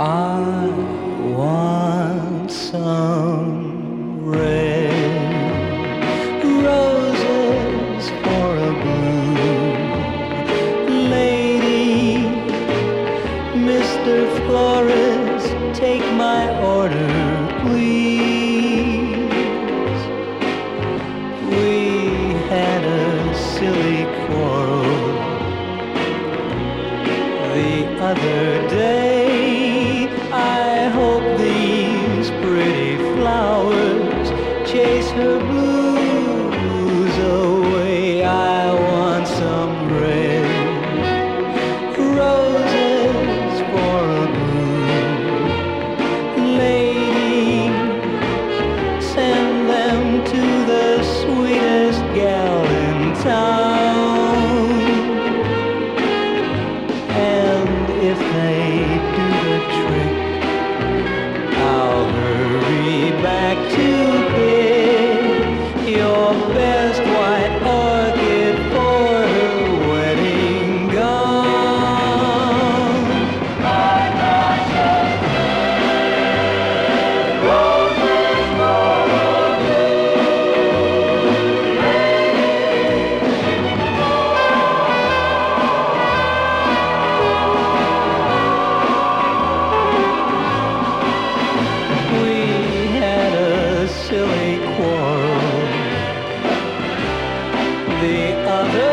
I want some red roses for a lady. Mr. Take my order, please. We had a silly quarrel the other day. shine. the other.